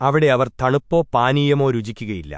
അവിടെ അവർ തണുപ്പോ പാനീയമോ രുചിക്കുകയില്ല.